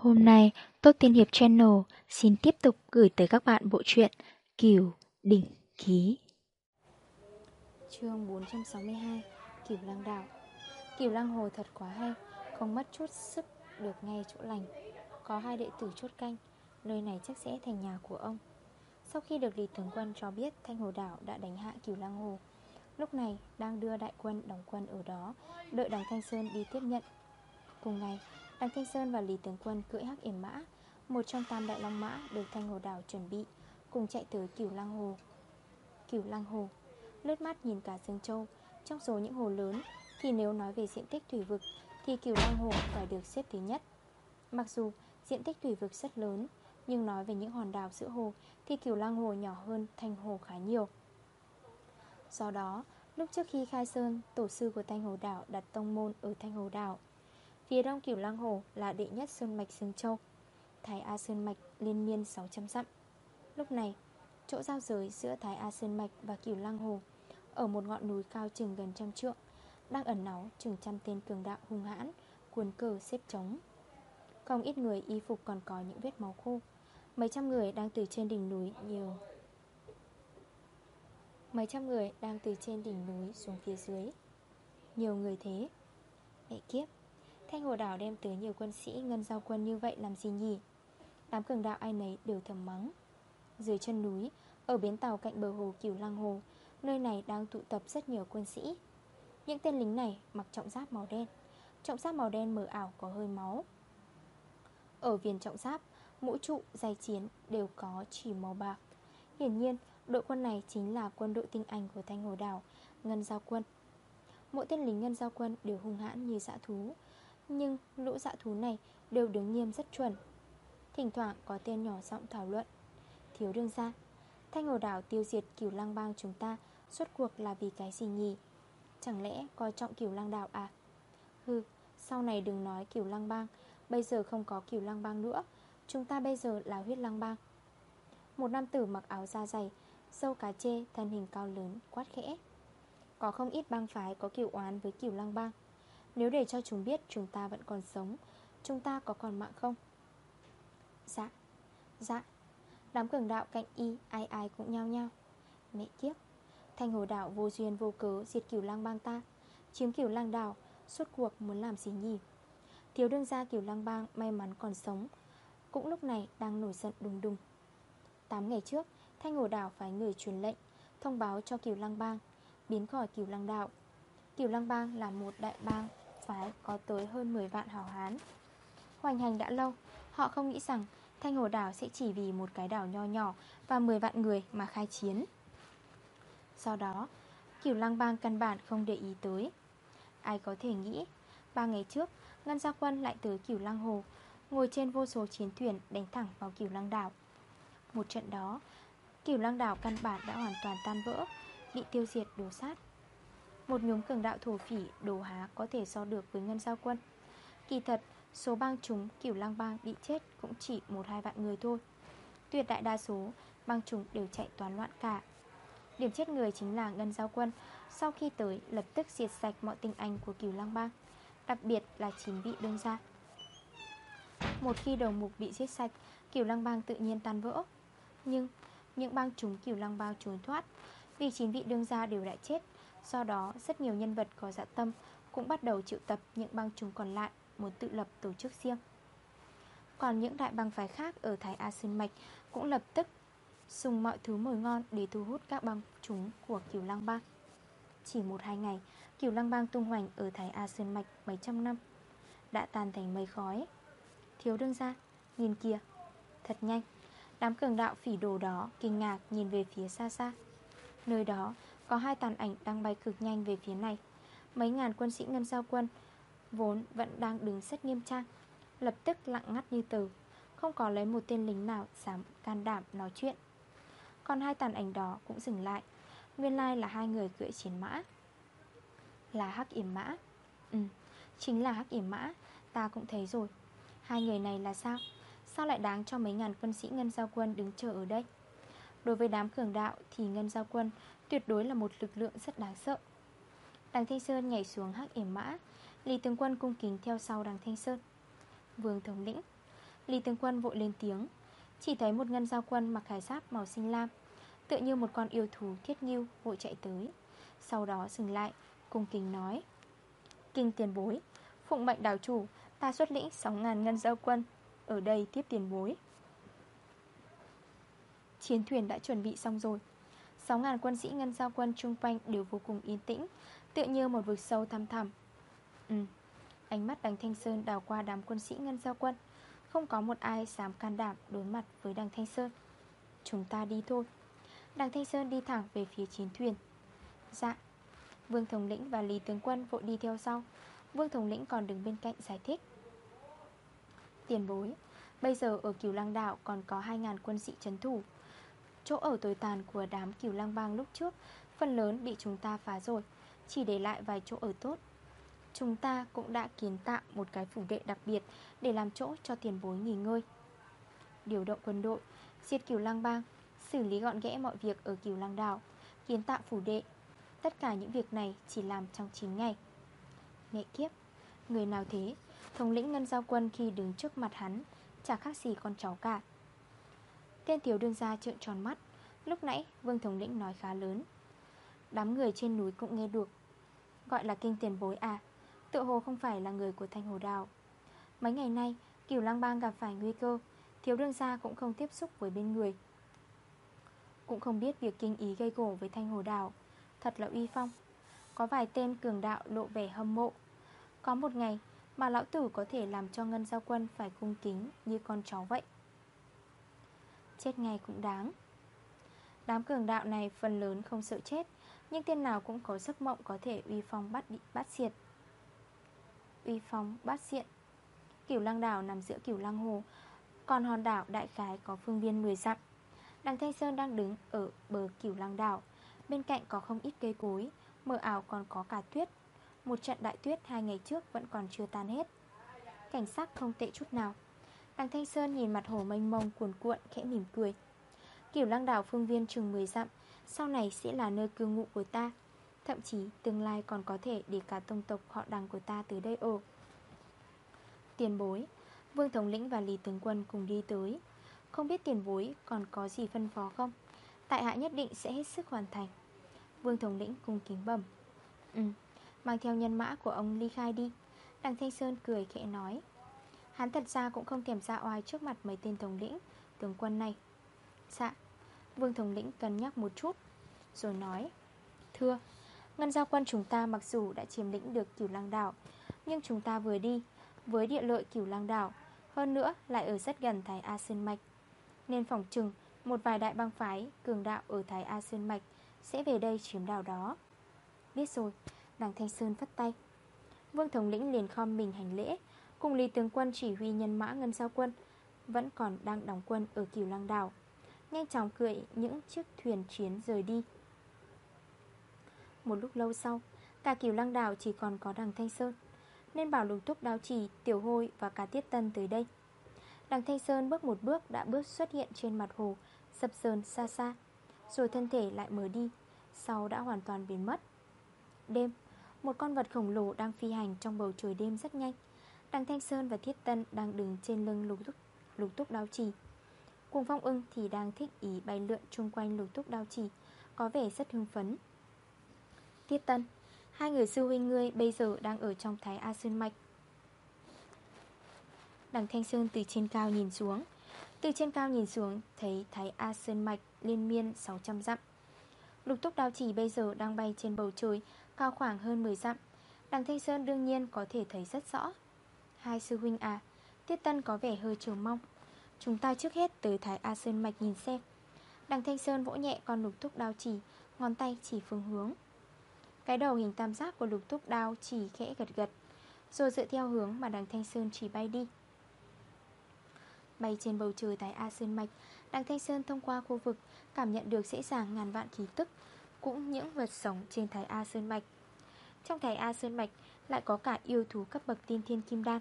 Hôm nay, Tốt Tiên Hiệp Channel xin tiếp tục gửi tới các bạn bộ truyện Kiều Đỉnh Ký. Chương 462 Kiều Lang Đạo Kiều Lang Hồ thật quá hay, không mất chút sức được ngay chỗ lành. Có hai đệ tử chốt canh, nơi này chắc sẽ thành nhà của ông. Sau khi được Lý Tướng Quân cho biết Thanh Hồ Đảo đã đánh hạ Kiều Lang Hồ, lúc này đang đưa đại quân đóng quân ở đó, đợi đằng Thanh Sơn đi tiếp nhận. Cùng ngày, Đằng Thanh Sơn và Lý Tướng Quân cưỡi hắc yểm mã, Một trong tam đại long mã được Thanh Hồ Đảo chuẩn bị, Cùng chạy tới Cửu Lăng Hồ. Cửu Lăng Hồ. Lướt mắt nhìn cả Dương Châu, Trong số những hồ lớn, Thì nếu nói về diện tích thủy vực, Thì Cửu Lăng Hồ phải được xếp thứ nhất. Mặc dù diện tích thủy vực rất lớn, Nhưng nói về những hòn đảo giữa hồ, Thì Cửu Lăng Hồ nhỏ hơn Thanh Hồ khá nhiều. Do đó, Lúc trước khi khai sơn, Tổ sư của Thanh Hồ Đảo đặt tông môn ở Thanh Hồ Đảo Phía đông cửu Lăng Hồ là đệ nhất Sơn Mạch sương Châu Thái A Sơn Mạch liên miên 600 dặm. Lúc này, chỗ giao giới giữa Thái A Sơn Mạch và cửu Lăng Hồ Ở một ngọn núi cao chừng gần trăm trượng Đang ẩn náu chừng trăm tên cường đạo hung hãn Cuốn cờ xếp trống. Không ít người y phục còn có những vết máu khô. Mấy trăm người đang từ trên đỉnh núi nhiều Mấy trăm người đang từ trên đỉnh núi xuống phía dưới. Nhiều người thế. Mẹ kiếp. Thanh Hồ Đảo đem tới nhiều quân sĩ ngân giao quân như vậy làm gì nhỉ? Đám cường đạo ai nấy đều thầm mắng. Dưới chân núi Ở bến tàu cạnh bờ hồ Cửu Lăng Hồ Nơi này đang tụ tập rất nhiều quân sĩ. Những tên lính này mặc trọng giáp màu đen Trọng giáp màu đen mờ ảo có hơi máu. Ở viền trọng giáp Mỗi trụ, dài chiến đều có chỉ màu bạc. Hiển nhiên đội quân này chính là quân đội tinh anh của Thanh Hồ Đảo Ngân Giao Quân. Mỗi tên lính Ngân Giao Quân đều hung hãn như dã thú nhưng lũ dạ thú này đều đứng nghiêm rất chuẩn. Thỉnh thoảng có tên nhỏ giọng thảo luận. Thiếu đương ra Thanh hồ đảo tiêu diệt cửu lang bang chúng ta Suốt cuộc là vì cái gì nhỉ? Chẳng lẽ coi trọng cửu lang đảo à? Hừ, Sau này đừng nói cửu lang bang, Bây giờ không có cửu lang bang nữa. Chúng ta bây giờ là huyết lang bang. Một nam tử mặc áo da dày Sâu cá chê, thân hình cao lớn, quát khẽ. Có không ít bang phái có kiểu oán với cửu lang bang nếu để cho chúng biết chúng ta vẫn còn sống, Chúng ta có còn mạng không? Dạ Dạ. Đám cường đạo cạnh y, ai ai cũng nhao nhao. Mẹ kiếp, Thanh hồ đảo vô duyên vô cớ diệt cửu lang bang ta, Chiếm cửu lang đảo, Suốt cuộc muốn làm gì nhỉ? Thiếu đương gia cửu lang bang may mắn còn sống, Cũng lúc này đang nổi giận đùng đùng. 8 ngày trước, Thanh hồ đảo phải người truyền lệnh, Thông báo cho cửu lang bang, Biến khỏi cửu lang đảo Cửu lang bang là một đại bang phái có tới hơn 10 vạn hào hán. Hoành hành đã lâu, Họ không nghĩ rằng Thanh Hồ Đảo sẽ chỉ vì một cái đảo nho nhỏ Và 10 vạn người mà khai chiến. Sau đó Cửu Lăng Bang căn bản không để ý tới. Ai có thể nghĩ, Ba ngày trước, Ngân Gia Quân lại tới Cửu Lăng Hồ, Ngồi trên vô số chiến thuyền đánh thẳng vào Cửu Lăng Đảo. Một trận đó Cửu Lăng Đảo căn bản đã hoàn toàn tan vỡ, Bị tiêu diệt đổ sát một nhóm cường đạo thổ phỉ đồ há có thể so được với ngân giao quân. Kỳ thật, số bang chúng kiểu lang bang bị chết cũng chỉ một hai vạn người thôi. Tuyệt đại đa số, bang chúng đều chạy toán loạn cả. Điểm chết người chính là ngân giao quân Sau khi tới, lập tức diệt sạch mọi tinh anh của cửu lang bang Đặc biệt là 9 vị đương gia. Một khi đầu mục bị giết sạch, cửu lang bang tự nhiên tan vỡ. Nhưng, những bang chúng cửu lang bang trốn thoát Vì 9 vị đương gia đều đã chết Do đó, rất nhiều nhân vật có dạ tâm Cũng bắt đầu triệu tập những băng chúng còn lại Muốn tự lập tổ chức riêng. Còn những đại băng phái khác Ở Thái A Sơn Mạch Cũng lập tức dùng mọi thứ mồi ngon Để thu hút các băng chúng của Kiều Lăng Bang. Chỉ một hai ngày, Kiều Lăng Bang tung hoành ở Thái A Sơn Mạch mấy trăm năm, Đã tan thành mây khói. Thiếu đương ra Nhìn kìa, Thật nhanh. Đám cường đạo phỉ đồ đó kinh ngạc nhìn về phía xa xa. Nơi đó có hai tàn ảnh đang bay cực nhanh về phía này. Mấy ngàn quân sĩ ngân giao quân Vốn vẫn đang đứng rất nghiêm trang Lập tức lặng ngắt như tờ Không có lấy một tên lính nào dám can đảm nói chuyện. Còn hai tàn ảnh đó cũng dừng lại. Nguyên lai là hai người cưỡi chiến mã. Là Hắc Yểm Mã? Ừ, chính là Hắc Yểm Mã. Ta cũng thấy rồi. Hai người này là sao? Sao lại đáng cho mấy ngàn quân sĩ Ngân Giao Quân đứng chờ ở đây? Đối với đám cường đạo thì Ngân Giao Quân Tuyệt đối là một lực lượng rất đáng sợ. Đằng Thanh Sơn nhảy xuống hắc yểm mã, Lý tướng quân cung kính theo sau đằng Thanh Sơn. Vương thống lĩnh, Lý tướng quân vội lên tiếng, Chỉ thấy một ngân giao quân mặc khải giáp màu xanh lam, Tựa như một con yêu thú thiết nghiêu vội chạy tới, Sau đó dừng lại, Cung kính nói, Kinh tiền bối, Phụng mệnh đảo chủ, Ta xuất lĩnh 6.000 ngân giao quân, Ở đây tiếp tiền bối. Chiến thuyền đã chuẩn bị xong rồi. 6.000 quân sĩ ngân giao quân trung quanh đều vô cùng yên tĩnh, Tựa như một vực sâu thăm thẳm. Ừ Ánh mắt đằng Thanh Sơn đào qua đám quân sĩ ngân giao quân. Không có một ai dám can đảm đối mặt với đằng Thanh Sơn. Chúng ta đi thôi. Đằng Thanh Sơn đi thẳng về phía chiến thuyền. Dạ Vương Thống Lĩnh và Lý Tướng Quân vội đi theo sau. Vương Thống Lĩnh còn đứng bên cạnh giải thích. Tiền bối, Bây giờ ở Cửu Lang Đảo còn có 2.000 quân sĩ trấn thủ. Chỗ ở tồi tàn của đám Kiều Lang Bang lúc trước, Phần lớn bị chúng ta phá rồi, Chỉ để lại vài chỗ ở tốt. Chúng ta cũng đã kiến tạo một cái phủ đệ đặc biệt Để làm chỗ cho tiền bối nghỉ ngơi. Điều động quân đội, Diệt Kiều Lang Bang, Xử lý gọn ghẽ mọi việc ở Kiều Lang Đảo, Kiến tạo phủ đệ. Tất cả những việc này chỉ làm trong 9 ngày. Mẹ kiếp, Người nào thế? Thống lĩnh ngân giao quân khi đứng trước mặt hắn, Chả khác gì con cháu cả. Tên tiểu đương gia trợn tròn mắt. Lúc nãy, Vương Thống lĩnh nói khá lớn. Đám người trên núi cũng nghe được. Gọi là kinh tiền bối à Tự hồ không phải là người của Thanh Hồ Đào. Mấy ngày nay Kiều Lang Bang gặp phải nguy cơ, Thiếu đương gia cũng không tiếp xúc với bên người. Cũng không biết việc kinh ý gây gổ với Thanh Hồ Đào, Thật là uy phong. Có vài tên cường đạo lộ vẻ hâm mộ. Có một ngày mà lão tử có thể làm cho ngân giao quân phải cung kính như con cháu vậy. Chết ngay cũng đáng. Đám cường đạo này phần lớn không sợ chết, Nhưng tên nào cũng có giấc mộng có thể uy phong bắt bị bắt diệt. Uy phong bắt diện Cửu lăng đảo nằm giữa cửu lăng hồ, Còn hòn đảo đại khái có phương viên 10 dặm. Đằng Thanh Sơn đang đứng ở bờ cửu lăng đảo, Bên cạnh có không ít cây cối, Mờ ảo còn có cả tuyết. Một trận đại tuyết hai ngày trước vẫn còn chưa tan hết. Cảnh sắc không tệ chút nào. Đằng Thanh Sơn nhìn mặt hồ mênh mông, cuồn cuộn, khẽ mỉm cười. Kiểu lăng đảo phương viên chừng 10 dặm, Sau này sẽ là nơi cư ngụ của ta. Thậm chí, tương lai còn có thể để cả tông tộc họ đằng của ta tới đây ồ. Tiền bối, Vương Thống Lĩnh và Lý Tướng Quân cùng đi tới. Không biết tiền bối còn có gì phân phó không? Tại hạ nhất định sẽ hết sức hoàn thành. Vương Thống Lĩnh cung kính bẩm. Ừ Mang theo nhân mã của ông ly khai đi. Đằng Thanh Sơn cười khẽ nói. Hắn thật ra cũng không thèm ra oai trước mặt mấy tên thống lĩnh, Tướng quân này. Dạ Vương Thống Lĩnh cân nhắc một chút, Rồi nói, Thưa, Ngân giao quân chúng ta mặc dù đã chiếm lĩnh được cửu lang đảo, Nhưng chúng ta vừa đi, Với địa lợi cửu lang đảo, Hơn nữa lại ở rất gần Thái A Sơn Mạch, Nên phòng trừng Một vài đại bang phái cường đạo ở Thái A Sơn Mạch Sẽ về đây chiếm đảo đó. Biết rồi Đằng Thanh Sơn phất tay. Vương Thống lĩnh liền khom mình hành lễ Cùng Lý Tướng Quân chỉ huy nhân mã ngân sao quân, Vẫn còn đang đóng quân ở cửu lăng đảo. Nhanh chóng cười những chiếc thuyền chiến rời đi. Một lúc lâu sau, Cả cửu lăng đảo chỉ còn có đằng Thanh Sơn. Nên bảo lục thúc đao chỉ Tiểu hôi và cả tiết tân tới đây. Đằng Thanh Sơn bước một bước đã bước xuất hiện trên mặt hồ Sập sờn xa xa, Rồi thân thể lại mở đi, Sau đã hoàn toàn biến mất. Đêm, Một con vật khổng lồ đang phi hành trong bầu trời đêm rất nhanh. Đằng Thanh Sơn và Thiết Tân đang đứng trên lưng lục túc, lục túc đao trì. Cùng Phong ưng thì đang thích ý bay lượn chung quanh lục túc đao trì Có vẻ rất hưng phấn. Thiết Tân Hai người sư huynh ngươi bây giờ đang ở trong Thái A Sơn Mạch. Đằng Thanh Sơn từ trên cao nhìn xuống. Từ trên cao nhìn xuống Thấy Thái A Sơn Mạch liên miên 600 dặm. Lục túc đao chỉ bây giờ đang bay trên bầu trời Cao khoảng hơn 10 dặm. Đằng Thanh Sơn đương nhiên có thể thấy rất rõ. Hai sư huynh à Tiết Tân có vẻ hơi chờ mong. Chúng ta trước hết tới Thái A Sơn Mạch nhìn xem. Đằng Thanh Sơn vỗ nhẹ con lục thúc đao chỉ, Ngón tay chỉ phương hướng. Cái đầu hình tam giác của lục thúc đao chỉ khẽ gật gật, Rồi dựa theo hướng mà đằng Thanh Sơn chỉ bay đi. Bay trên bầu trời Thái A Sơn Mạch, Đằng Thanh Sơn thông qua khu vực, Cảm nhận được dễ dàng ngàn vạn khí tức, Cũng những vật sống trên Thái A Sơn Mạch. Trong Thái A Sơn Mạch Lại có cả yêu thú cấp bậc tiên thiên kim đan.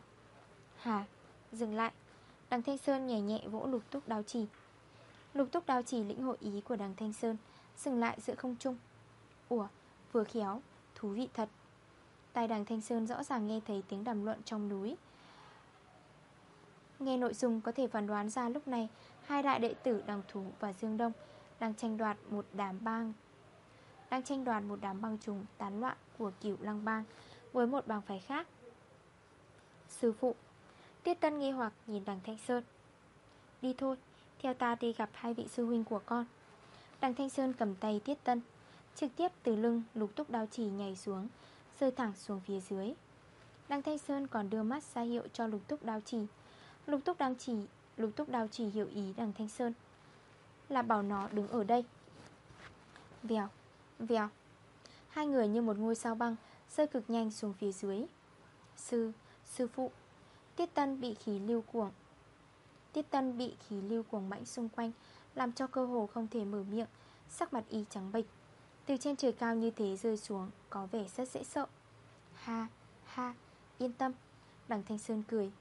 Hà, dừng lại. Đằng Thanh Sơn nhẹ nhẹ vỗ lục túc đào chỉ. Lục túc đào chỉ lĩnh hội ý của đằng Thanh Sơn Dừng lại giữa không trung. Ủa, vừa khéo, thú vị thật. Tai đằng Thanh Sơn rõ ràng nghe thấy tiếng đàm luận trong núi. Nghe nội dung có thể phán đoán ra lúc này Hai đại đệ tử Đằng Thú và Dương Đông Đang tranh đoạt một đám bang Đang tranh đoạt một đám băng trùng tán loạn của cửu lăng bang Với một bang phái khác. Sư phụ Tiết Tân nghi hoặc nhìn đằng Thanh Sơn. Đi thôi, Theo ta đi gặp hai vị sư huynh của con. Đằng Thanh Sơn cầm tay Tiết Tân, Trực tiếp từ lưng lục túc đao chỉ nhảy xuống, Rơi thẳng xuống phía dưới. Đằng Thanh Sơn còn đưa mắt ra hiệu cho lục túc đao chỉ. Lục túc đao chỉ, Lục túc đao chỉ hiểu ý đằng Thanh Sơn. Là bảo nó đứng ở đây. Vèo Vèo. Hai người như một ngôi sao băng, Rơi cực nhanh xuống phía dưới. Sư Sư phụ Tiết Tân bị khí lưu cuồng. Tiết Tân bị khí lưu cuồng mãnh xung quanh Làm cho cơ hồ không thể mở miệng Sắc mặt y trắng bệch. Từ trên trời cao như thế rơi xuống Có vẻ rất dễ sợ. Ha, ha, yên tâm Đằng Thanh Sơn cười.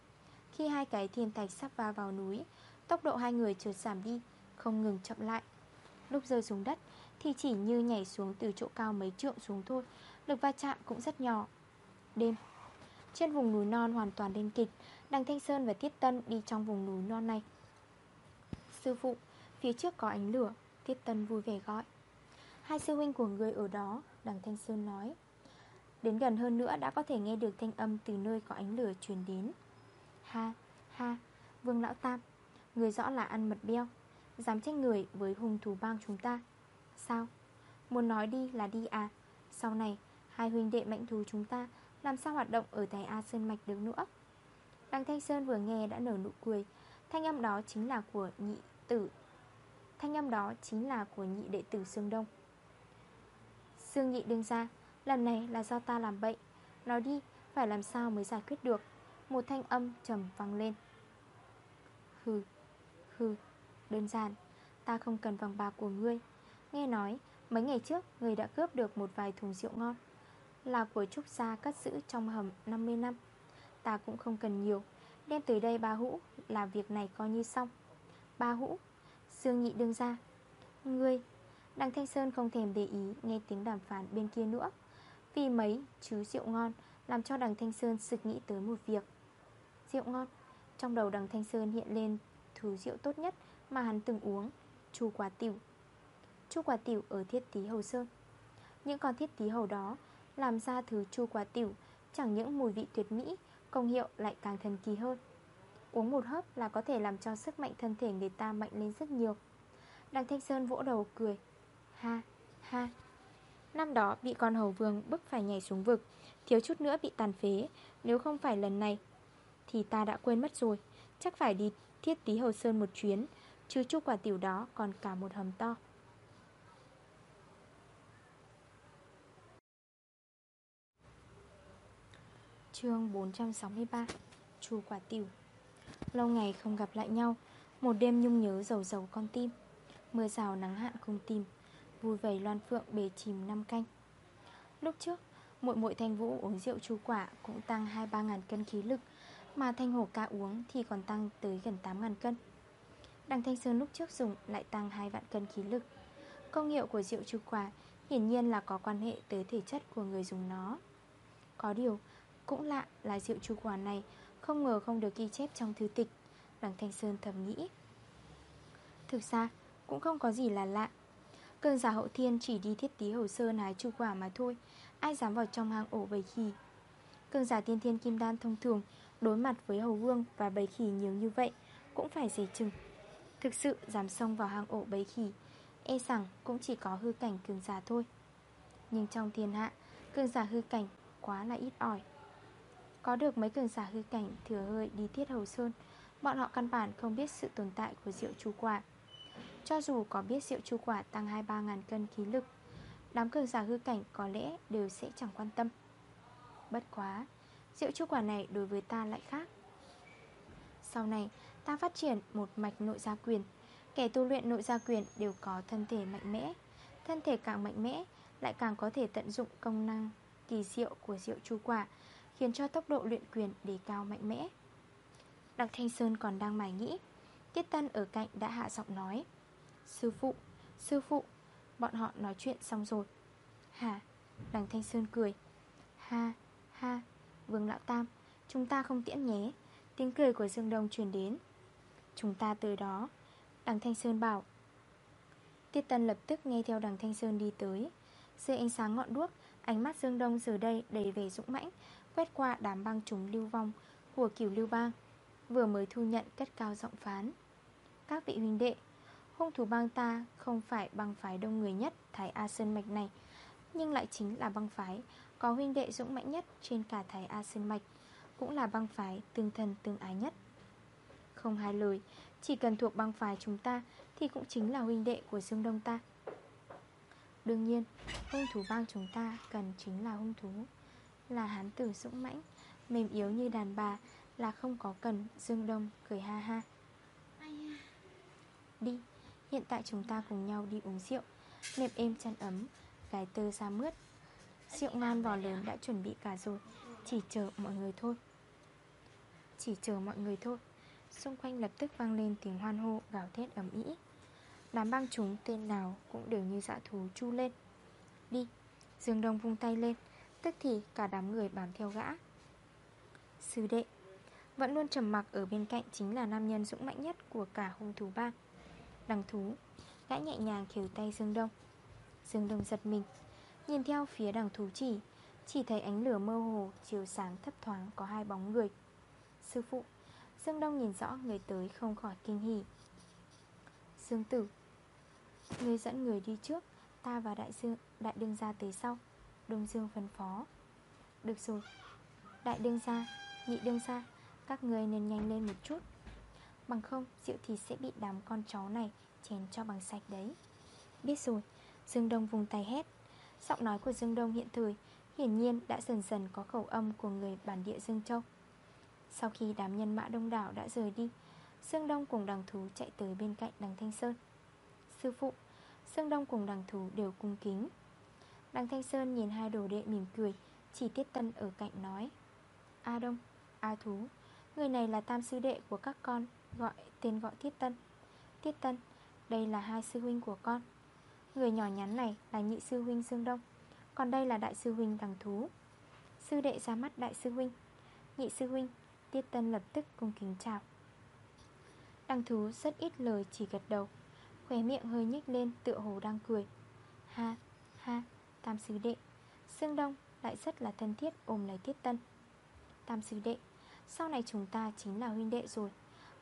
Khi hai cái thiên thạch sắp va vào núi Tốc độ hai người trượt giảm đi Không ngừng chậm lại. Lúc rơi xuống đất Thì chỉ như nhảy xuống từ chỗ cao mấy trượng xuống thôi Lực va chạm cũng rất nhỏ. Đêm trên vùng núi non hoàn toàn lên kịch Đằng Thanh Sơn và Tiết Tân đi trong vùng núi non này. Sư phụ Phía trước có ánh lửa. Tiết Tân vui vẻ gọi. Hai sư huynh của người ở đó Đằng Thanh Sơn nói. Đến gần hơn nữa đã có thể nghe được thanh âm Từ nơi có ánh lửa truyền đến. Ha, ha, Vương Lão Tam Người rõ là ăn mật beo. Dám trách người với hung thủ bang chúng ta. Sao? Muốn nói đi là đi à. Sau này hai huynh đệ mạnh thú chúng ta làm sao hoạt động ở Thái A Sơn Mạch được nữa? Đằng Thanh Sơn vừa nghe đã nở nụ cười. Thanh âm đó chính là của nhị tử. Thanh âm đó chính là của nhị đệ tử Sương Đông. Sương nhị đương ra. Lần này là do ta làm bệnh. Nói đi, phải làm sao mới giải quyết được? Một thanh âm trầm vang lên. Hừ Hừ, Đơn giản. Ta không cần vòng bạc của ngươi. Nghe nói, mấy ngày trước, Người đã cướp được một vài thùng rượu ngon. Là của Trúc Gia cất giữ trong hầm 50 năm. Ta cũng không cần nhiều, Đem tới đây ba hũ là việc này coi như xong. Ba hũ, dương nhị đương ra. Ngươi, Đằng Thanh Sơn không thèm để ý Nghe tiếng đàm phán bên kia nữa, Vì mấy chứ rượu ngon Làm cho đằng Thanh Sơn sực nghĩ tới một việc. Rượu ngon, Trong đầu đằng Thanh Sơn hiện lên Thứ rượu tốt nhất mà hắn từng uống, Chu quả tiểu. Chu quả tiểu ở thiết tí hầu sơn. Những con thiết tí hầu đó làm ra thứ chu quả tiểu Chẳng những mùi vị tuyệt mỹ Công hiệu lại càng thần kỳ hơn. Uống một hớp là có thể làm cho sức mạnh thân thể người ta mạnh lên rất nhiều. Đằng Thanh Sơn vỗ đầu cười. Ha, ha. Năm đó bị con hầu vương bức phải nhảy xuống vực Thiếu chút nữa bị tàn phế. Nếu không phải lần này Thì ta đã quên mất rồi. Chắc phải đi thiết tí hầu sơn một chuyến Chứ chu quả tiểu đó còn cả một hầm to. Chương 463 Chu quả tiểu. Lâu ngày không gặp lại nhau, Một đêm nhung nhớ dầu dầu con tim. Mưa rào nắng hạn cùng tìm, Vui vầy loan phượng bề chìm năm canh. Lúc trước, muội muội thanh vũ uống rượu chu quả Cũng tăng 2-3 ngàn cân khí lực, Mà thanh hổ ca uống thì còn tăng tới gần 8 ngàn cân. Đằng thanh sơn lúc trước dùng lại tăng 2 vạn cân khí lực. Công hiệu của rượu chu quả Hiển nhiên là có quan hệ tới thể chất của người dùng nó. Có điều cũng lạ là rượu chu quả này Không ngờ không được ghi chép trong thư tịch. Đằng Thanh Sơn thầm nghĩ. Thực ra, cũng không có gì là lạ. Cường giả hậu thiên chỉ đi thiết tí hồ sơ hái chu quả mà thôi, Ai dám vào trong hang ổ bầy khỉ? Cường giả tiên thiên kim đan thông thường Đối mặt với hầu vương và bầy khỉ nhiều như vậy Cũng phải dè chừng. Thực sự, dám xông vào hang ổ bầy khỉ E rằng cũng chỉ có hư cảnh cường giả thôi. Nhưng trong thiên hạ Cường giả hư cảnh quá là ít ỏi. Có được mấy cường giả hư cảnh thừa hơi đi thiết hầu sơn, Bọn họ căn bản không biết sự tồn tại của rượu chu quả. Cho dù có biết rượu chu quả tăng 2-3 ngàn cân khí lực, Đám cường giả hư cảnh có lẽ đều sẽ chẳng quan tâm. Bất quá Rượu chu quả này đối với ta lại khác. Sau này, ta phát triển một mạch nội gia quyền. Kẻ tu luyện nội gia quyền đều có thân thể mạnh mẽ. Thân thể càng mạnh mẽ, Lại càng có thể tận dụng công năng kỳ diệu của rượu chu quả Khiến cho tốc độ luyện quyền đề cao mạnh mẽ. Đặng Thanh Sơn còn đang mải nghĩ Tiết Tân ở cạnh đã hạ giọng nói Sư phụ, sư phụ Bọn họ nói chuyện xong rồi. Hả? Đằng Thanh Sơn cười Ha, ha, Vương Lão Tam Chúng ta không tiễn nhé Tiếng cười của Dương Đông truyền đến. Chúng ta tới đó Đằng Thanh Sơn bảo. Tiết Tân lập tức nghe theo đằng Thanh Sơn đi tới. Dưới ánh sáng ngọn đuốc Ánh mắt Dương Đông giờ đây đầy vẻ dũng mãnh Quét qua đám băng chúng lưu vong Của cửu lưu bang, Vừa mới thu nhận cất cao giọng phán. Các vị huynh đệ, Hung thủ bang ta không phải băng phái đông người nhất Thái A Sơn Mạch này, Nhưng lại chính là băng phái Có huynh đệ dũng mãnh nhất trên cả Thái A Sơn Mạch, Cũng là băng phái tương thân tương ái nhất. Không hai lời, Chỉ cần thuộc băng phái chúng ta Thì cũng chính là huynh đệ của Dương Đông ta. Đương nhiên, Hung thủ bang chúng ta cần chính là hung thú. Là hán tử dũng mãnh, Mềm yếu như đàn bà, Là không có cần, Dương Đông, cười ha ha. Đi, Hiện tại chúng ta cùng nhau đi uống rượu. Nẹp êm chăn ấm, Gái tơ ra mướt. Rượu ngon vò lớn đã chuẩn bị cả rồi, Chỉ chờ mọi người thôi. Chỉ chờ mọi người thôi. Xung quanh lập tức vang lên tiếng hoan hô, Gào thét ấm ý Đám băng chúng tên nào cũng đều như dã thú chu lên. Đi, Dương Đông vung tay lên. Tức thì cả đám người bám theo gã. Sư đệ, Vẫn luôn trầm mặc ở bên cạnh Chính là nam nhân dũng mạnh nhất của cả hung thú bang Đằng thú, Gã nhẹ nhàng khều tay Dương Đông. Dương Đông giật mình, Nhìn theo phía đằng thú chỉ Chỉ thấy ánh lửa mơ hồ, Chiều sáng thấp thoáng có hai bóng người. Sư phụ, Dương Đông nhìn rõ người tới không khỏi kinh hỉ. Dương Tử, Người dẫn người đi trước, Ta và đại dương đại đương gia tới sau. Đông Dương phân phó. Được rồi. Đại đương gia, nhị đương gia Các người nên nhanh lên một chút. Bằng không rượu thì sẽ bị đám con chó này Chén cho bằng sạch đấy. Biết rồi Dương Đông vùng tay hét. Giọng nói của Dương Đông hiện thời Hiển nhiên đã dần dần có khẩu âm của người bản địa Dương Châu. Sau khi đám nhân mã đông đảo đã rời đi Dương Đông cùng đằng thú chạy tới bên cạnh đằng Thanh Sơn. Sư phụ Dương Đông cùng đằng thú đều cung kính. Đằng Thanh Sơn nhìn hai đồ đệ mỉm cười Chỉ tiết tân ở cạnh nói. A Đông, A Thú Người này là tam sư đệ của các con Gọi tên gọi Tiết Tân. Tiết Tân, đây là hai sư huynh của con. Người nhỏ nhắn này là nhị sư huynh Dương Đông Còn đây là đại sư huynh Đằng Thú. Sư đệ ra mắt đại sư huynh. Nhị sư huynh Tiết Tân lập tức cung kính chào. Đằng Thú rất ít lời chỉ gật đầu Khóe miệng hơi nhích lên tựa hồ đang cười. Ha, ha, tam sư đệ. Dương Đông lại rất là thân thiết ôm lấy Tiết Tân. Tam sư đệ, Sau này chúng ta chính là huynh đệ rồi.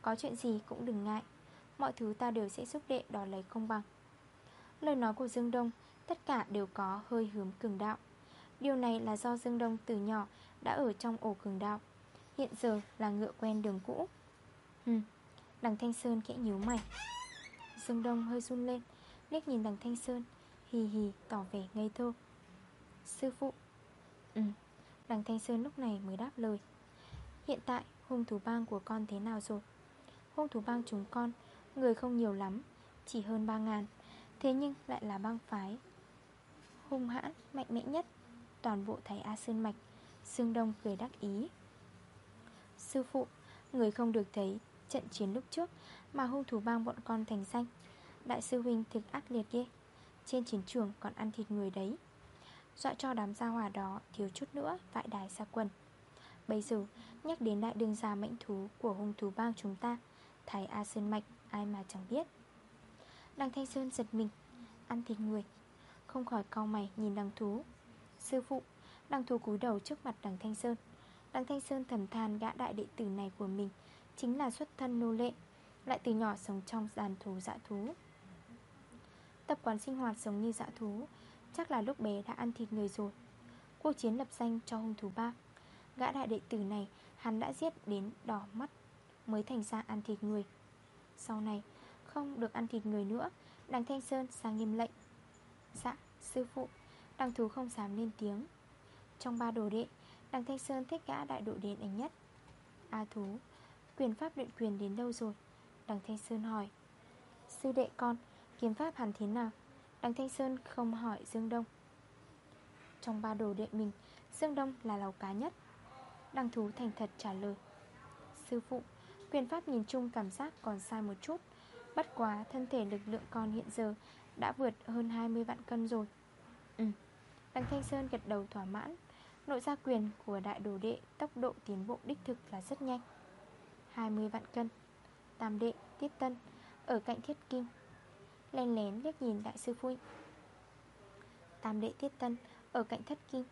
Có chuyện gì cũng đừng ngại. Mọi thứ ta đều sẽ giúp đệ đòi lấy công bằng. Lời nói của Dương Đông, Tất cả đều có hơi hướng cường đạo. Điều này là do Dương Đông từ nhỏ Đã ở trong ổ cường đạo. Hiện giờ là ngựa quen đường cũ. Hừm, Đằng Thanh Sơn kẽ nhíu mày. Dương Đông hơi run lên, Liếc nhìn đằng Thanh Sơn. Hì hì tỏ vẻ ngây thơ. Sư phụ. Ừ Đằng Thanh Sơn lúc này mới đáp lời. Hiện tại hung thủ bang của con thế nào rồi? Hung thủ bang chúng con Người không nhiều lắm Chỉ hơn 3 ngàn. Thế nhưng lại là bang phái. Hung hãn, mạnh mẽ nhất. Toàn bộ thầy A Sơn Mạch Sương Đông cười đắc ý. Sư phụ Người không được thấy trận chiến lúc trước Mà hung thủ bang bọn con thành danh. Đại sư huynh thực ác liệt ghê. Trên chiến trường còn ăn thịt người đấy. Dọa cho đám gia hỏa đó Thiếu chút nữa vại đài xa quân. Bây giờ, nhắc đến đại đường gia mệnh thú Của hung thú bang chúng ta, Thái A Sơn Mạch, ai mà chẳng biết. Đằng Thanh Sơn giật mình, Ăn thịt người, Không khỏi cau mày nhìn đằng thú. Sư phụ, Đằng thú cúi đầu trước mặt đằng Thanh Sơn. Đằng Thanh Sơn thầm than gã đại đệ tử này của mình Chính là xuất thân nô lệ, Lại từ nhỏ sống trong đàn thú dã thú. Tập quán sinh hoạt giống như dã thú. Chắc là lúc bé đã ăn thịt người rồi. Cuộc chiến lập danh cho hung thủ bác. Gã đại đệ tử này, Hắn đã giết đến đỏ mắt, Mới thành ra ăn thịt người. Sau này, không được ăn thịt người nữa, Đằng Thanh Sơn sang nghiêm lệnh. Dạ sư phụ, Đằng thú không dám lên tiếng. Trong ba đồ đệ, Đằng Thanh Sơn thích gã đại đội đệ đánh nhất. A thú, Quyền pháp luyện quyền đến đâu rồi? Đằng Thanh Sơn hỏi. Sư đệ con Kiếm pháp hắn thế nào? Đằng Thanh Sơn không hỏi Dương Đông. Trong ba đồ đệ mình Dương Đông là lào cá nhất. Đằng thú thành thật trả lời. Sư phụ Quyền pháp nhìn chung cảm giác còn sai một chút. Bất quá thân thể lực lượng con hiện giờ Đã vượt hơn 20 vạn cân rồi. Ừ. Đằng Thanh Sơn gật đầu thỏa mãn. Nội gia quyền của đại đồ đệ Tốc độ tiến bộ đích thực là rất nhanh. 20 vạn cân. Tam đệ, tiết tân Ở cạnh thiết kim. Lén lén liếc nhìn đại sư huynh Tam đệ tiết tân, Ở cạnh thất kim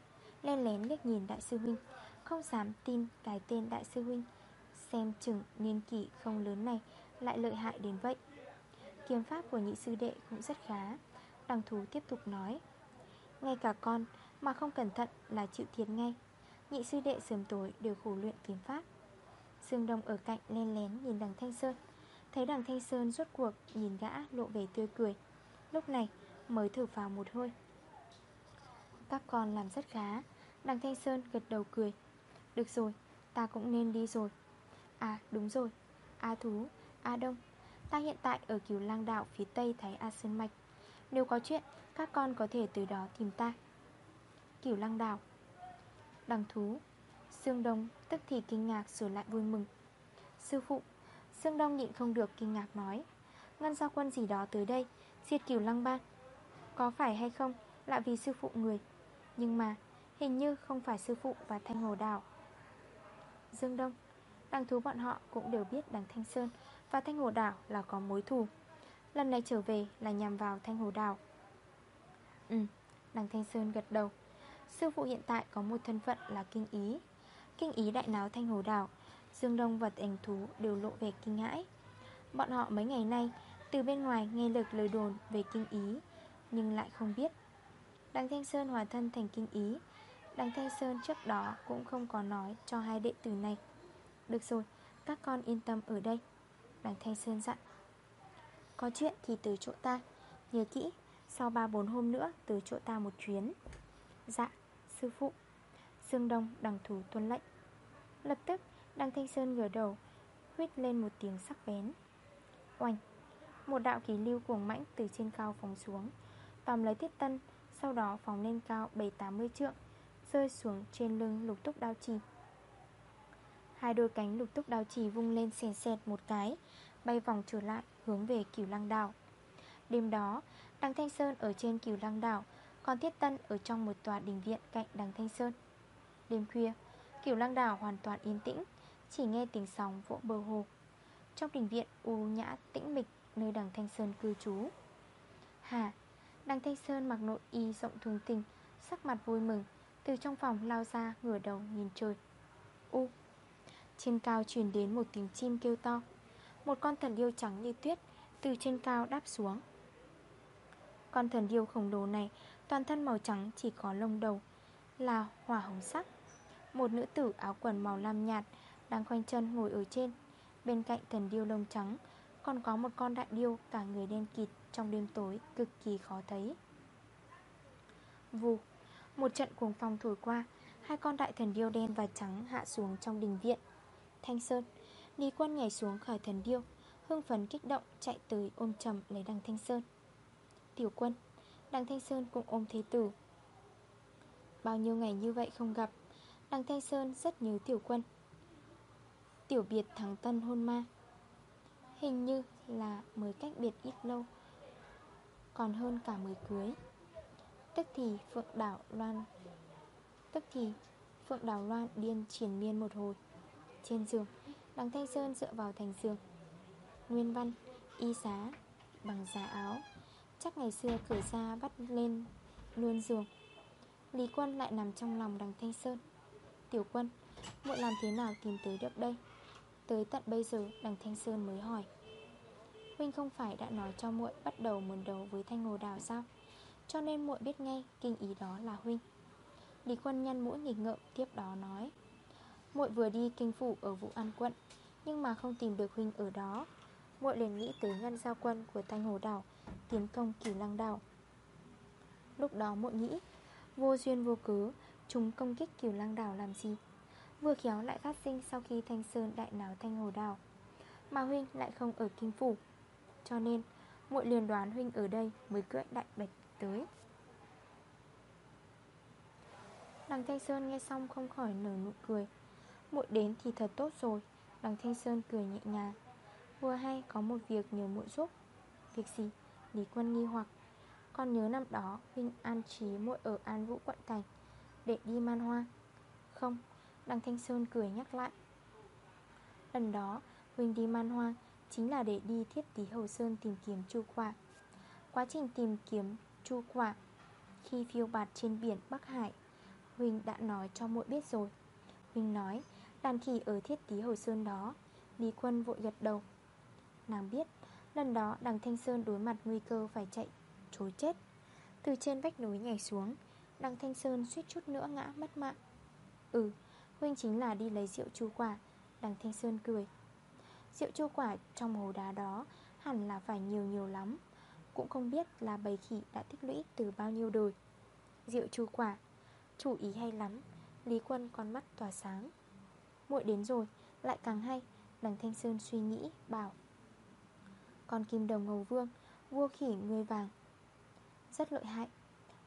Lén lén liếc nhìn đại sư huynh, Không dám tin cái tên đại sư huynh, Xem chừng niên kỷ không lớn này Lại lợi hại đến vậy. Kiếm pháp của nhị sư đệ cũng rất khá, Đằng thú tiếp tục nói, Ngay cả con mà không cẩn thận là chịu thiệt ngay. Nhị sư đệ sớm tối đều khổ luyện kiếm pháp. Dương Đông ở cạnh len lén nhìn đằng Thanh Sơn Thấy đằng Thanh Sơn rốt cuộc nhìn gã lộ vẻ tươi cười. Lúc này mới thử vào một hơi. Các con làm rất khá. Đằng Thanh Sơn gật đầu cười. Được rồi, ta cũng nên đi rồi. À đúng rồi. A Thú, A Đông Ta hiện tại ở cửu lang đạo phía tây Thái A Sơn Mạch. Nếu có chuyện, các con có thể từ đó tìm ta. Cửu lang đạo. Đằng thú Sương Đông tức thì kinh ngạc rồi lại vui mừng. Sư phụ Sương Đông nhịn không được kinh ngạc nói, Ngân giao quân gì đó tới đây, Diệt cửu lăng ban Có phải hay không? Là vì sư phụ người. Nhưng mà, hình như không phải sư phụ và Thanh Hồ Đảo Dương Đông, Đằng thú bọn họ cũng đều biết đằng Thanh Sơn Và Thanh Hồ Đảo là có mối thù. Lần này trở về là nhằm vào Thanh Hồ Đảo Ừ Đằng Thanh Sơn gật đầu. Sư phụ hiện tại có một thân phận là kinh ý. Kinh ý đại náo Thanh Hồ Đảo Dương Đông và ảnh thú đều lộ vẻ kinh hãi. Bọn họ mấy ngày nay Từ bên ngoài nghe lực lời đồn về kinh ý Nhưng lại không biết. Đằng Thanh Sơn hòa thân thành kinh ý Đằng Thanh Sơn trước đó cũng không có nói cho hai đệ tử này. Được rồi, các con yên tâm ở đây Đằng Thanh Sơn dặn. Có chuyện thì từ chỗ ta Nhớ kỹ, sau 3-4 hôm nữa từ chỗ ta một chuyến. Dạ, sư phụ. Dương Đông đằng thủ tuân lệnh. Lập tức Đăng Thanh Sơn ngửa đầu Huyết lên một tiếng sắc bén. Oanh! Một đạo khí lưu cuồng mãnh từ trên cao phóng xuống. Tòm lấy tiết tân, Sau đó phóng lên cao 7-80 trượng, Rơi xuống trên lưng lục túc đao trì. Hai đôi cánh lục túc đao trì vung lên xèn sẹt một cái, Bay vòng trở lại hướng về cửu lăng đảo. Đêm đó, Đăng Thanh Sơn ở trên cửu lăng đảo, Còn Thiết Tân ở trong một tòa đình viện cạnh Đăng Thanh Sơn. Đêm khuya, Cửu lăng đảo hoàn toàn yên tĩnh. Chỉ nghe tiếng sóng vỗ bờ hồ. Trong đình viện, u nhã tĩnh mịch Nơi đằng Thanh Sơn cư trú. Hà, Đằng Thanh Sơn mặc nội y rộng thùng tình Sắc mặt vui mừng, Từ trong phòng lao ra ngửa đầu nhìn trời. U, Trên cao truyền đến một tiếng chim kêu to. Một con thần điêu trắng như tuyết Từ trên cao đáp xuống. Con thần điêu khổng lồ này, Toàn thân màu trắng chỉ có lông đầu, Là hỏa hồng sắc. Một nữ tử áo quần màu lam nhạt đang khoanh chân ngồi ở trên. Bên cạnh thần điêu lông trắng, Còn có một con đại điêu cả người đen kịt Trong đêm tối cực kỳ khó thấy. Vù, Một trận cuồng phong thổi qua, Hai con đại thần điêu đen và trắng hạ xuống trong đình viện. Thanh Sơn, Lý quân nhảy xuống khỏi thần điêu, Hưng phấn kích động chạy tới ôm chầm lấy đằng Thanh Sơn. Tiểu quân, Đằng Thanh Sơn cũng ôm thế tử. Bao nhiêu ngày như vậy không gặp, Đằng Thanh Sơn rất nhớ tiểu quân. Tiểu biệt thằng tân hôn ma. Hình như là mới cách biệt ít lâu, Còn hơn cả mới cưới. Tức thì Phượng Đảo Loan, Tức thì Phượng Đảo Loan điên triển miên một hồi Trên giường. Đằng Thanh Sơn dựa vào thành giường. Nguyên văn, Y xá, Bằng giá áo. Chắc ngày xưa cởi ra bắt lên Luôn giường. Lý quân lại nằm trong lòng đằng Thanh Sơn. Tiểu quân, muộn làm thế nào tìm tới được đây? Tới tận bây giờ, đằng Thanh Sơn mới hỏi. Huynh không phải đã nói cho muội Bắt đầu muốn đấu với Thanh Hồ Đào sao? Cho nên muội biết ngay Kinh ý đó là Huynh. Lý quân nhăn mũi nghịch ngợm, tiếp đó nói. Muội vừa đi kinh phủ ở Vũ An quận, Nhưng mà không tìm được Huynh ở đó. Muội liền nghĩ tới ngăn giao quân của Thanh Hồ Đảo Tiến công kỳ lăng đảo Lúc đó muội nghĩ, Vô duyên vô cớ, Chúng công kích kiều lăng đảo làm gì? Vừa khéo lại phát sinh sau khi Thanh Sơn đại náo Thanh Hồ đào, Mà Huynh lại không ở Kinh Phủ. Cho nên, muội liền đoán Huynh ở đây mới cưỡi đại bạch tới. Đằng Thanh Sơn nghe xong không khỏi nở nụ cười. Muội đến thì thật tốt rồi. Đằng Thanh Sơn cười nhẹ nhàng. Vừa hay có một việc nhờ muội giúp. Việc gì? Lý Quân nghi hoặc. Con nhớ năm đó Huynh an trí muội ở An Vũ quận thành để đi man hoa Không Đằng Thanh Sơn cười nhắc lại. Lần đó, huỳnh đi man hoang Chính là để đi thiết tí hầu sơn tìm kiếm chu quả. Quá trình tìm kiếm chu quả Khi phiêu bạt trên biển Bắc Hải, huỳnh đã nói cho muội biết rồi. Huỳnh nói, Đàn khỉ ở thiết tí hầu sơn đó, Lý quân vội gật đầu. Nàng biết, Lần đó đằng Thanh Sơn đối mặt nguy cơ phải chạy Chối chết. Từ trên vách núi nhảy xuống, Đằng Thanh Sơn suýt chút nữa ngã mất mạng. Ừ Huynh chính là đi lấy rượu chu quả, Đằng Thanh Sơn cười. Rượu chu quả trong hồ đá đó Hẳn là phải nhiều nhiều lắm, Cũng không biết là bầy khỉ đã tích lũy từ bao nhiêu đời. Rượu chu quả, Chủ ý hay lắm, Lý quân con mắt tỏa sáng. Muội đến rồi, Lại càng hay, Đằng Thanh Sơn suy nghĩ, bảo. Con kim đồng ngầu vương, Vua khỉ người vàng. Rất lợi hại.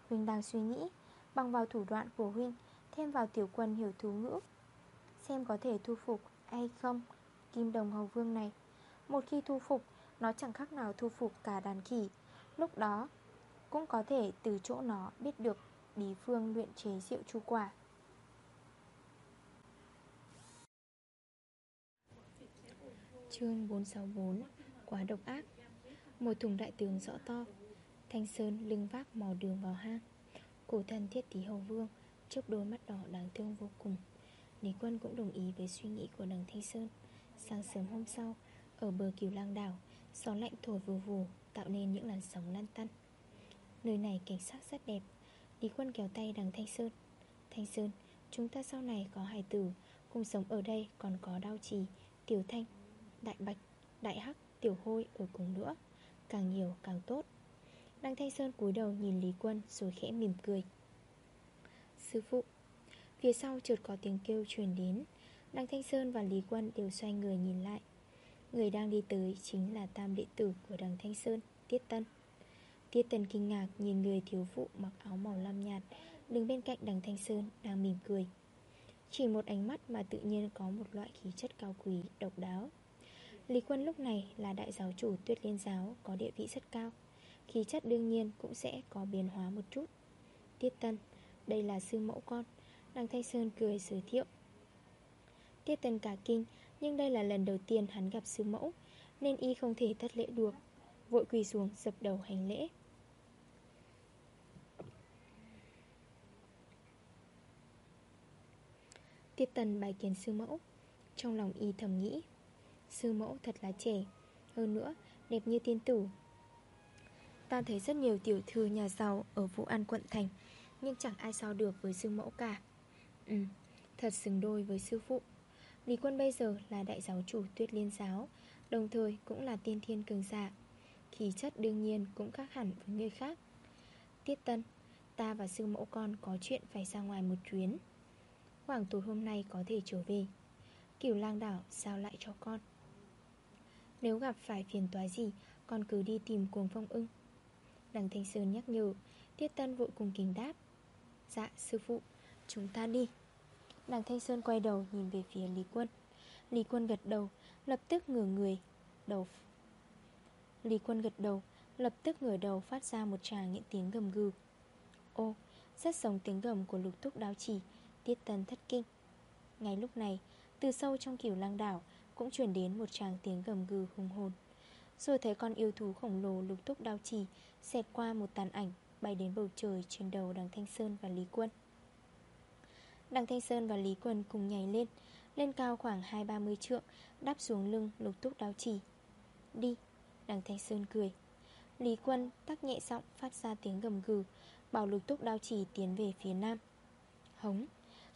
Huynh đang suy nghĩ, Bằng vào thủ đoạn của Huynh Thêm vào tiểu quân hiểu thú ngữ. Xem có thể thu phục hay không, Kim đồng hầu vương này. Một khi thu phục, Nó chẳng khác nào thu phục cả đàn khỉ. Lúc đó, cũng có thể từ chỗ nó biết được Bí phương luyện chế rượu chu quả. Chương 464 Quá độc ác. Một thùng đại tướng rõ to. Thanh Sơn lưng vác mò đường vào hang. Cổ thần thiết tí hầu vương chớp đôi mắt đỏ đáng thương vô cùng. Lý quân cũng đồng ý với suy nghĩ của đằng Thanh Sơn. Sáng sớm hôm sau, Ở bờ kiều lang đảo, Gió lạnh thổi vù vù, Tạo nên những làn sóng lan tăn. Nơi này cảnh sát rất đẹp. Lý quân kéo tay đằng Thanh Sơn. Thanh Sơn, Chúng ta sau này có hài tử, Cùng sống ở đây còn có đau trì Tiểu Thanh, Đại Bạch, Đại Hắc, Tiểu Hôi ở cùng nữa. Càng nhiều càng tốt. Đăng Thanh Sơn cúi đầu nhìn Lý Quân rồi khẽ mỉm cười. Sư phụ. Phía sau chợt có tiếng kêu truyền đến. Đăng Thanh Sơn và Lý Quân đều xoay người nhìn lại. Người đang đi tới chính là tam đệ tử của đằng Thanh Sơn Tiết Tân. Tiết Tân kinh ngạc nhìn người thiếu phụ mặc áo màu lam nhạt Đứng bên cạnh đằng Thanh Sơn đang mỉm cười. Chỉ một ánh mắt mà tự nhiên có một loại khí chất cao quý, độc đáo. Lý Quân lúc này là đại giáo chủ tuyết liên giáo có địa vị rất cao. Khí chất đương nhiên cũng sẽ có biến hóa một chút. Tiết Tân, đây là sư mẫu con Đằng Thanh Sơn cười giới thiệu. Tiết Tân cả kinh, Nhưng đây là lần đầu tiên hắn gặp sư mẫu, Nên y không thể thất lễ được. Vội quỳ xuống, dập đầu hành lễ. Tiết tần bài kiến sư mẫu. Trong lòng y thầm nghĩ, Sư mẫu thật là trẻ, Hơn nữa đẹp như tiên tử. Ta thấy rất nhiều tiểu thư nhà giàu Ở Vũ An quận thành nhưng chẳng ai so được với sư mẫu cả. Ừ Thật xứng đôi với sư phụ. Lý quân bây giờ là đại giáo chủ tuyết liên giáo, Đồng thời cũng là tiên thiên cường giả. Khí chất đương nhiên cũng khác hẳn với người khác. Tiết tân, Ta và sư mẫu con có chuyện phải ra ngoài một chuyến. Khoảng tối hôm nay có thể trở về. Kiểu lang đảo sao lại cho con? Nếu gặp phải phiền toái gì, Con cứ đi tìm cuồng phong ưng. Đằng Thanh Sơn nhắc nhở, Tiết Tân vội cùng kính đáp. Dạ sư phụ. Chúng ta đi. Đằng Thanh Sơn quay đầu nhìn về phía Lý Quân. Lý Quân gật đầu, Lập tức ngửa người, Đầu Lý Quân gật đầu, Lập tức ngửa đầu phát ra một tràng những tiếng gầm gừ. Ô, Rất giống tiếng gầm của lục túc đáo chỉ Tiết Tân thất kinh. Ngay lúc này, Từ sâu trong kiểu lang đảo cũng chuyển đến một tràng tiếng gầm gừ hùng hồn. Rồi thấy con yêu thú khổng lồ lục túc đao chỉ Xẹt qua một tàn ảnh Bay đến bầu trời trên đầu đằng Thanh Sơn và Lý Quân. Đằng Thanh Sơn và Lý Quân cùng nhảy lên Lên cao khoảng 2-30 trượng, Đáp xuống lưng lục túc đao chỉ Đi, Đằng Thanh Sơn cười. Lý Quân tắc nhẹ giọng phát ra tiếng gầm gừ, Bảo lục túc đao chỉ tiến về phía nam. Hống,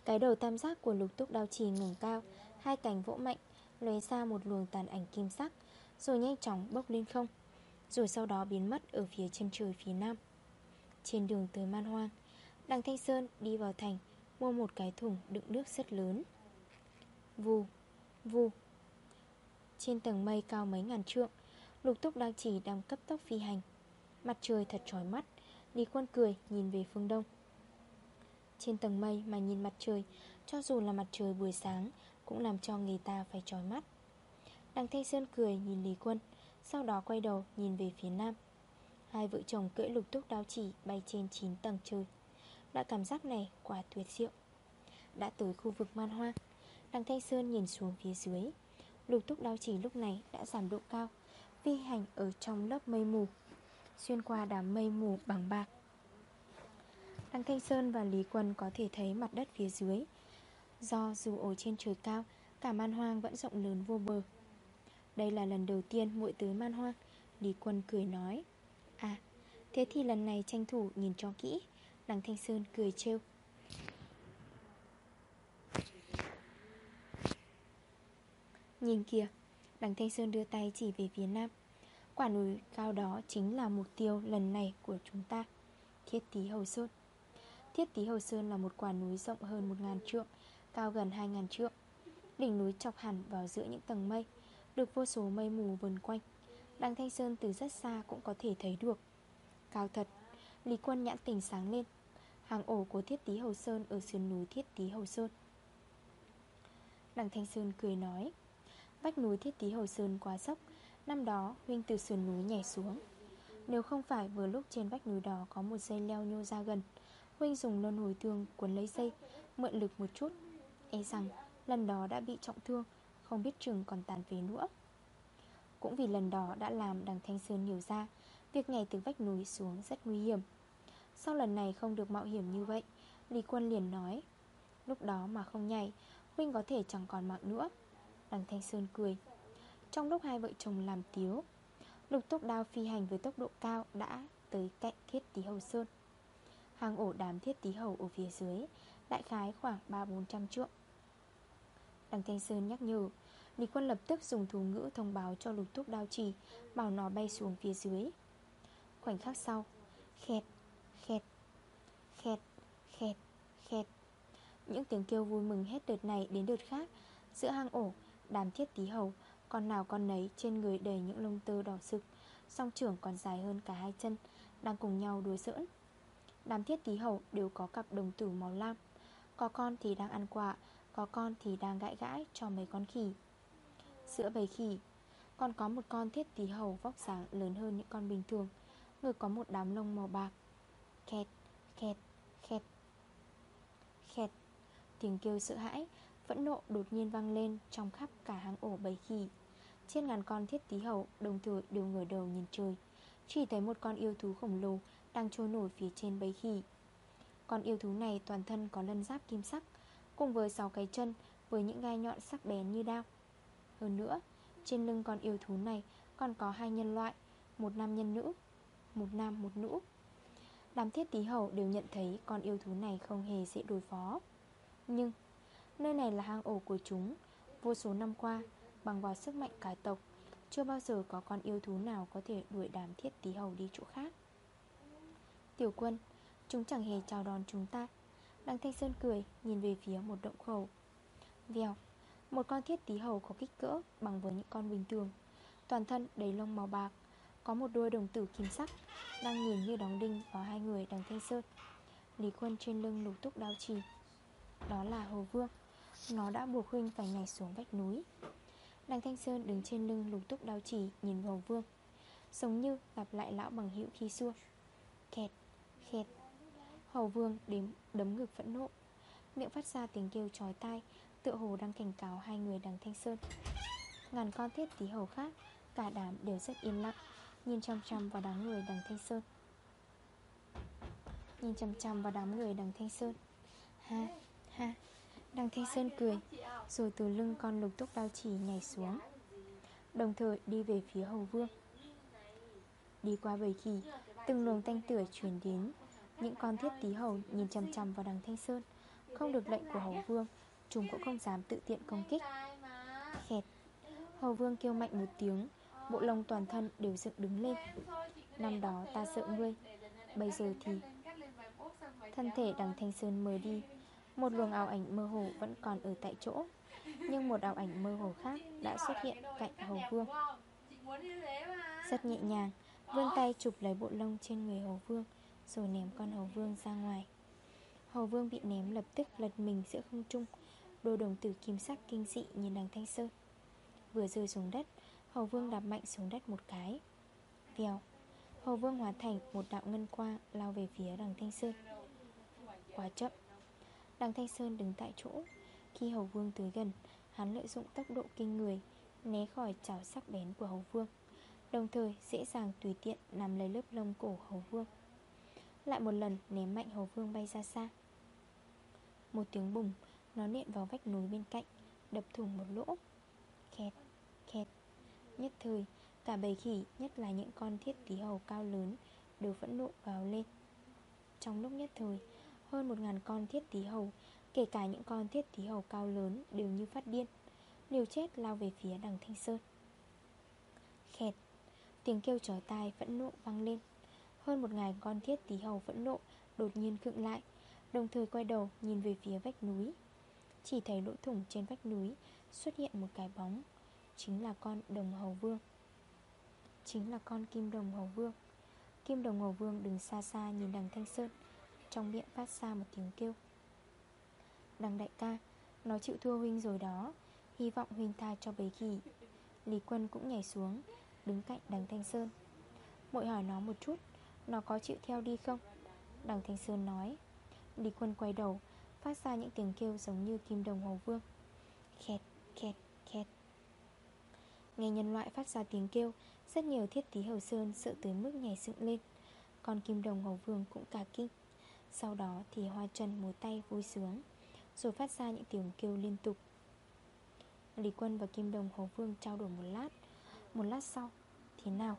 Cái đầu tam giác của lục túc đao chỉ ngừng cao, Hai cánh vỗ mạnh, lóe ra một luồng tàn ảnh kim sắc, Rồi nhanh chóng bốc lên không, Rồi sau đó biến mất ở phía chân trời phía nam. Trên đường tới man hoang, Đằng Thanh Sơn đi vào thành, Mua một cái thùng đựng nước rất lớn. Vù Vù. Trên tầng mây cao mấy ngàn trượng, Lục túc đang chỉ đang cấp tốc phi hành. Mặt trời thật trói mắt, Lý quân cười nhìn về phương đông. Trên tầng mây mà nhìn mặt trời, Cho dù là mặt trời buổi sáng, cũng làm cho người ta phải trói mắt. Đằng Thanh Sơn cười nhìn Lý Quân, Sau đó quay đầu nhìn về phía nam. Hai vợ chồng cưỡi lục túc đao chỉ Bay trên 9 tầng trời. Loại cảm giác này quả tuyệt diệu. Đã tới khu vực man hoa Đằng Thanh Sơn nhìn xuống phía dưới. Lục túc đao chỉ lúc này đã giảm độ cao Phi hành ở trong lớp mây mù, Xuyên qua đám mây mù bằng bạc. Đăng Thanh Sơn và Lý Quân có thể thấy mặt đất phía dưới. Do dù ở trên trời cao, Cả man hoang vẫn rộng lớn vô bờ. Đây là lần đầu tiên muội tới man hoang, Lý Quân cười nói. À thế thì lần này tranh thủ nhìn cho kỹ. Đằng Thanh Sơn cười trêu. Nhìn kìa Đằng Thanh Sơn đưa tay chỉ về phía nam. Quả núi cao đó chính là mục tiêu lần này của chúng ta. Thiết Tý Hầu Sơn. Thiết Tý Hầu Sơn là một quả núi rộng hơn 1.000 trượng, Cao gần 2.000 trượng. Đỉnh núi chọc hẳn vào giữa những tầng mây, Được vô số mây mù vần quanh. Đằng Thanh Sơn từ rất xa cũng có thể thấy được. Cao thật, Lý quân nhãn tình sáng lên. Hàng ổ của Thiết Tý Hầu Sơn ở sườn núi Thiết Tý Hầu Sơn. Đằng Thanh Sơn cười nói, Vách núi Thiết Tý Hầu Sơn quá sốc Năm đó Huynh từ sườn núi nhảy xuống. Nếu không phải vừa lúc trên vách núi đó Có một dây leo nhô ra gần, Huynh dùng luân hồi thương cuốn lấy dây, Mượn lực một chút. E rằng lần đó đã bị trọng thương, Không biết trường còn tàn phế nữa. Cũng vì lần đó đã làm đằng Thanh Sơn nhiều ra, Việc nhảy từ vách núi xuống rất nguy hiểm. Sau lần này không được mạo hiểm như vậy, Lý Quân liền nói, Lúc đó mà không nhảy, Huynh có thể chẳng còn mạng nữa. Đằng Thanh Sơn cười, Trong lúc hai vợ chồng làm tiếu, Lục tốc đao phi hành với tốc độ cao Đã tới cạnh thiết tí hầu sơn. Hàng ổ đám thiết tí hầu ở phía dưới Đại khái khoảng 3-400 trượng. Đằng Thanh Sơn nhắc nhở Lý quân lập tức dùng thủ ngữ thông báo cho lục thúc đao trì Bảo nó bay xuống phía dưới. Khoảnh khắc sau Khẹt, khẹt, khẹt, khẹt, khẹt. Những tiếng kêu vui mừng hết đợt này đến đợt khác. Giữa hang ổ, đám thiết tí hầu Con nào con nấy trên người đầy những lông tơ đỏ sực Song trưởng còn dài hơn cả hai chân Đang cùng nhau đuối giỡn. Đám thiết tí hầu đều có cặp đồng tử màu lam Có con thì đang ăn quả Có con thì đang gãi gãi cho mấy con khỉ. Giữa bầy khỉ. Còn có một con thiết tí hầu vóc dáng lớn hơn những con bình thường Người có một đám lông màu bạc. Khẹt, khẹt, khẹt Khẹt. Tiếng kêu sợ hãi Phẫn nộ đột nhiên vang lên Trong khắp cả hang ổ bầy khỉ. Trên ngàn con thiết tí hầu Đồng thời đều ngửa đầu nhìn trời. Chỉ thấy một con yêu thú khổng lồ Đang trôi nổi phía trên bầy khỉ. Con yêu thú này toàn thân có lân giáp kim sắc Cùng với 6 cái chân Với những gai nhọn sắc bén như đao. Hơn nữa, Trên lưng con yêu thú này Còn có hai nhân loại, Một nam nhân nữ, Một nam một nữ. Đám thiết tí hầu đều nhận thấy Con yêu thú này không hề dễ đối phó. Nhưng, Nơi này là hang ổ của chúng. Vô số năm qua, Bằng vào sức mạnh cả tộc, Chưa bao giờ có con yêu thú nào có thể đuổi đám thiết tí hầu đi chỗ khác. Tiểu quân, Chúng chẳng hề chào đón chúng ta. Đăng Thanh Sơn cười, Nhìn về phía một động khẩu. Vèo một con thiết tí hầu có kích cỡ Bằng với những con bình thường. Toàn thân đầy lông màu bạc Có một đuôi đồng tử kim sắc Đang nhìn như đóng đinh vào hai người đằng Thanh Sơn. Lý quân trên lưng lục túc đao trì Đó là Hồ Vương. Nó đã buộc huynh phải nhảy xuống vách núi. Đằng Thanh Sơn đứng trên lưng lục túc đao chỉ Nhìn Hồ Vương. Giống như gặp lại lão bằng hữu khi xưa. Kẹt, khẹt. Hầu Vương đếm, đấm ngực phẫn nộ. Miệng phát ra tiếng kêu trói tai Tựa hồ đang cảnh cáo hai người đằng Thanh Sơn. Ngàn con thiết tí hầu khác Cả đám đều rất yên lặng Nhìn chăm chăm vào đám người đằng Thanh Sơn. Nhìn chăm chăm vào đám người đằng Thanh Sơn. Ha, ha Đằng Thanh Sơn cười Rồi từ lưng con lục túc đao chỉ nhảy xuống. Đồng thời đi về phía Hầu Vương. Đi qua bầy khỉ Từng luồng tanh tửa chuyển đến. Những con thiết tí hầu nhìn chăm chăm vào đằng Thanh Sơn Không được lệnh của Hầu Vương Chúng cũng không dám tự tiện công kích. Khẹt. Hầu Vương kêu mạnh một tiếng. Bộ lông toàn thân đều dựng đứng lên. Năm đó ta sợ ngươi. Bây giờ thì Thân thể đằng Thanh Sơn mờ đi. Một luồng ảo ảnh mơ hồ vẫn còn ở tại chỗ. Nhưng một ảo ảnh mơ hồ khác Đã xuất hiện cạnh Hầu Vương. Rất nhẹ nhàng. Vươn tay chụp lấy bộ lông trên người Hầu Vương, Rồi ném con Hầu Vương ra ngoài. Hầu Vương bị ném lập tức lật mình giữa không trung. Đôi đồng tử kim sắc kinh dị nhìn đằng Thanh Sơn. Vừa rơi xuống đất, Hầu Vương đạp mạnh xuống đất một cái. Vèo, Hầu Vương hóa thành một đạo ngân qua Lao về phía đằng Thanh Sơn. Quá chậm, Đằng Thanh Sơn đứng tại chỗ. Khi Hầu Vương tới gần, Hắn lợi dụng tốc độ kinh người, Né khỏi chảo sắc bén của hầu vương, Đồng thời dễ dàng tùy tiện nằm lấy lớp lông cổ hầu vương. Lại một lần ném mạnh hầu vương bay ra xa. Một tiếng bùng nó nện vào vách núi bên cạnh Đập thủng một lỗ. Khẹt, khẹt. Nhất thời, cả bầy khỉ Nhất là những con thiết tí hầu cao lớn Đều phẫn nộ gào lên. Trong lúc nhất thời Hơn một ngàn con thiết tí hầu Kể cả những con thiết tí hầu cao lớn Đều như phát điên Liều chết lao về phía đằng Thanh Sơn. Khẹt Tiếng kêu trở tai phẫn nộ vang lên. Hơn một ngàn con thiết tí hầu phẫn nộ Đột nhiên khựng lại Đồng thời quay đầu nhìn về phía vách núi. Chỉ thấy lỗ thủng trên vách núi Xuất hiện một cái bóng, Chính là con đồng hầu vương. Chính là con kim đồng hầu vương. Kim đồng hầu vương đứng xa xa nhìn đằng Thanh Sơn, Trong miệng phát ra một tiếng kêu. Đằng đại ca, Nó chịu thua huynh rồi đó, Hy vọng huynh tha cho bấy kỳ Lý quân cũng nhảy xuống, Đứng cạnh đằng Thanh Sơn. Mội hỏi nó một chút, Nó có chịu theo đi không? Đằng Thanh Sơn nói. Lý quân quay đầu Phát ra những tiếng kêu giống như kim đồng hồ vương. Khẹt, khẹt, khẹt. Nghe nhân loại phát ra tiếng kêu Rất nhiều thiết tí hầu sơn sợ tới mức nhảy dựng lên. Còn kim đồng hồ vương cũng cả kinh. Sau đó thì hoa chân múa tay vui sướng Rồi phát ra những tiếng kêu liên tục. Lý quân và kim đồng hồ vương trao đổi một lát. Một lát sau Thế nào?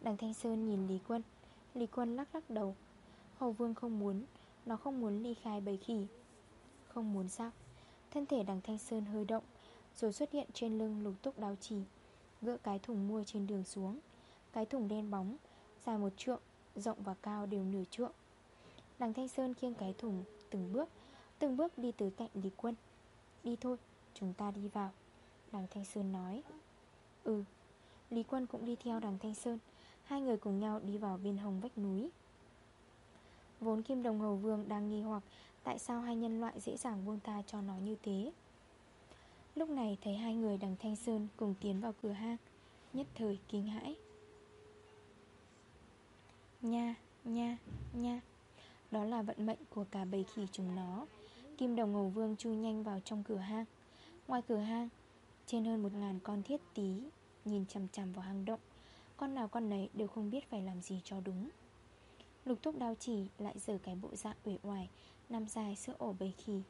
Đằng Thanh Sơn nhìn Lý quân. Lý quân lắc lắc đầu. Hầu vương không muốn. Nó không muốn ly khai bầy khỉ. Không muốn sao Thân thể đằng Thanh Sơn hơi động Rồi xuất hiện trên lưng lục túc đao chỉ Gỡ cái thùng mua trên đường xuống. Cái thùng đen bóng Dài một trượng Rộng và cao đều nửa trượng. Đằng Thanh Sơn khiêng cái thùng từng bước Từng bước đi tới cạnh Lý Quân. Đi thôi, chúng ta đi vào. Đằng Thanh Sơn nói. Ừ. Lý Quân cũng đi theo đằng Thanh Sơn. Hai người cùng nhau đi vào bên hồng vách núi. Vốn Kim Đồng Hầu Vương đang nghi hoặc Tại sao hai nhân loại dễ dàng buông ta cho nó như thế? Lúc này thấy hai người đằng Thanh Sơn cùng tiến vào cửa hang Nhất thời kinh hãi. Nha, nha, nha Đó là vận mệnh của cả bầy khỉ chúng nó. Kim Đồng Hầu Vương chui nhanh vào trong cửa hang. Ngoài cửa hang Trên hơn một ngàn con thiết tí Nhìn chằm chằm vào hang động. Con nào con nấy đều không biết phải làm gì cho đúng. Lục túc đao chỉ lại giở cái bộ dạng uể oải, Nằm dài sữa ổ bầy khỉ.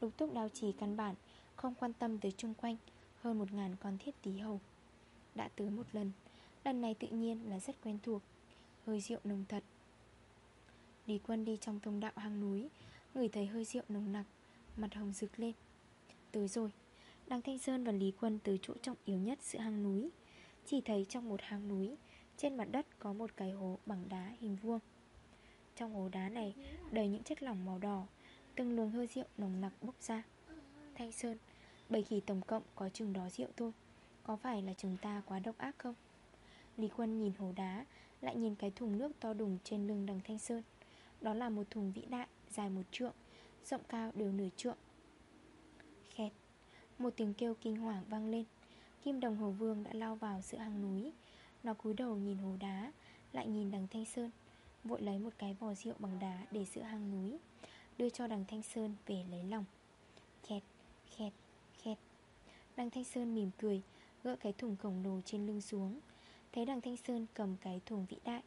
Lục túc đao chỉ căn bản Không quan tâm tới chung quanh, Hơn một ngàn con thiết tí hầu. Đã tới một lần Lần này tự nhiên là rất quen thuộc, Hơi rượu nồng thật. Lý quân đi trong thông đạo hang núi Người thấy hơi rượu nồng nặc, Mặt hồng rực lên. Tới rồi Đăng Thanh Sơn và Lý Quân từ chỗ trọng yếu nhất giữa hang núi. Chỉ thấy trong một hang núi, Trên mặt đất có một cái hố bằng đá hình vuông. Trong hố đá này đầy những chất lỏng màu đỏ, Từng luồng hơi rượu nồng nặc bốc ra. Thanh Sơn Bầy khỉ tổng cộng có chừng đó rượu thôi, Có phải là chúng ta quá độc ác không? Lý Quân nhìn hố đá, Lại nhìn cái thùng nước to đùng trên lưng đằng Thanh Sơn. Đó là một thùng vĩ đại, Dài một trượng, Rộng cao đều nửa trượng. Khẹt, Một tiếng kêu kinh hoàng vang lên. Kim đồng hồ vương đã lao vào giữa hang núi. Nó cúi đầu nhìn hố đá, Lại nhìn đằng Thanh Sơn. Vội lấy một cái vò rượu bằng đá để giữa hang núi Đưa cho đằng Thanh Sơn về lấy lòng. Khẹt, khẹt, khẹt. Đằng Thanh Sơn mỉm cười Gỡ cái thùng khổng lồ trên lưng xuống. Thấy đằng Thanh Sơn cầm cái thùng vĩ đại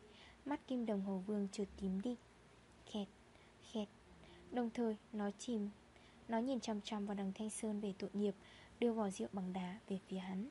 Mắt kim đồng hồ vương trượt tím đi. Khẹt, khẹt. Đồng thời nó chìm Nó nhìn chăm chăm vào đằng Thanh Sơn về tội nghiệp Đưa vò rượu bằng đá về phía hắn.